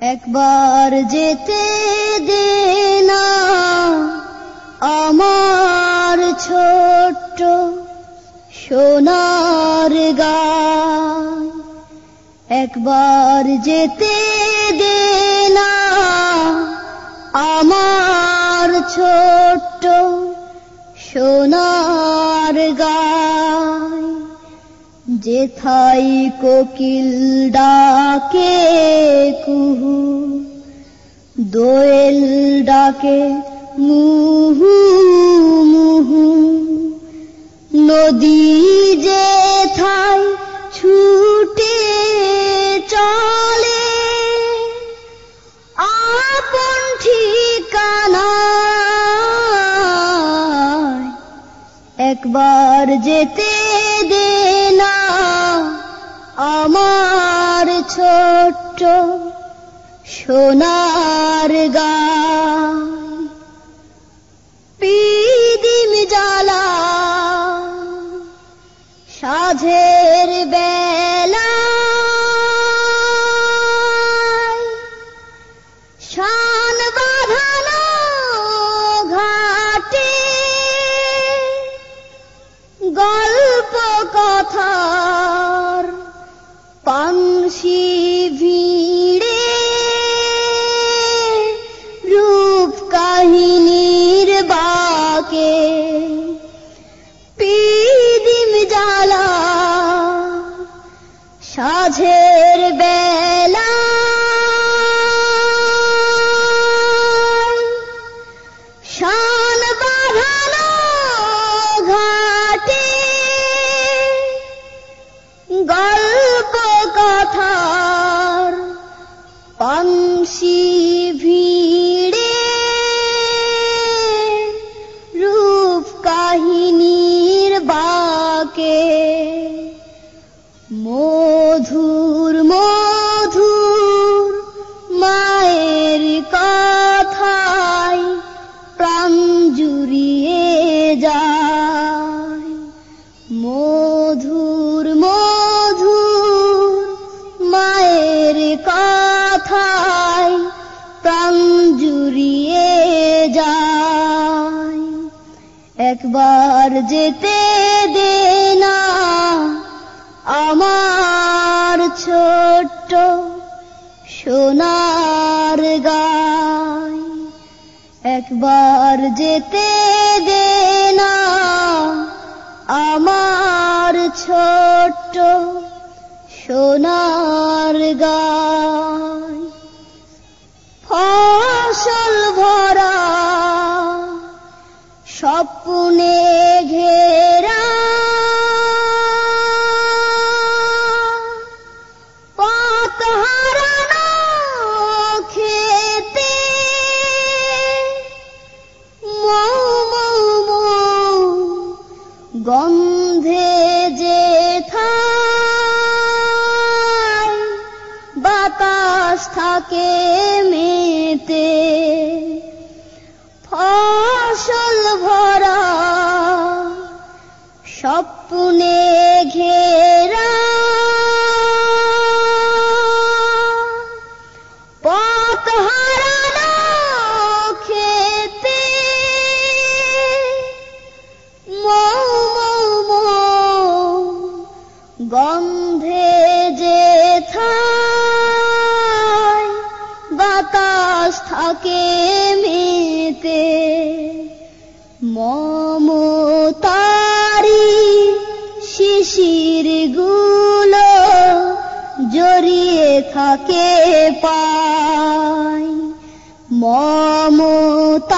একবার যেতে দে না আমার ছোট্ট সোনার গায় একবার যেতে দে না আমার ছোট্ট সোনার গায় যেথাই কোকিল ডাকে কুহু, দোয়েল ডাকে মুহু মুহু, নদী যেথায় ছুটে চলে, আপন ঠিকানায় একবার যেতে দে না আমার ছোট্ট সোনার গা পিদিম জ্বালা সাঝের বেলা সাঝের বেলা। শান বাঁধানো ঘাটে গল্প কথার একবার যেতে দে না আমার ছোট্ট সোনার গায় একবার যেতে দে না আমার ছোট্ট সোনার গায় ফসল গন্ধে যে বাতাস থাকে মেতে। ফসল ভরা স্বপ্নে ঘেরা গন্ধে যে বাতাস থাকে মেতে। মমতারি শিশিরগুলো জড়িয়ে থাকে পায়। মমতারি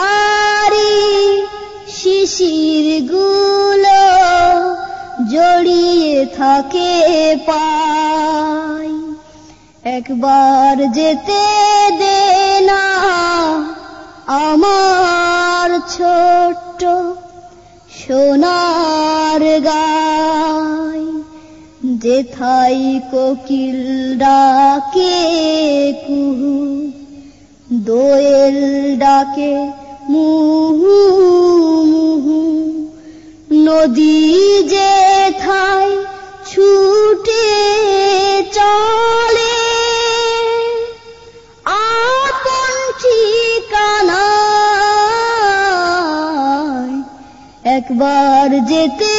শিশিরগুলো থাকে পায় একবার যেতে দে না আমার ছোট্ট সোনার গায় যেথাই কোকিল ডাকে কুহু, দোয়েল ডাকে মুহু। নদী যে থাই ছুটে চলে, আপন ঠিকানা একবার যেতে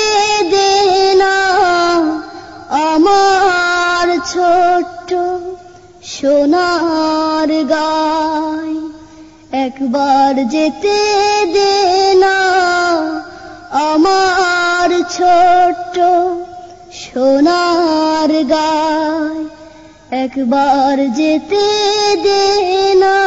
দে না আমার ছোট্ট সোনার গায়। একবার যেতে দে না ছোট্ট সোনার গায় একবার যেতে দে না।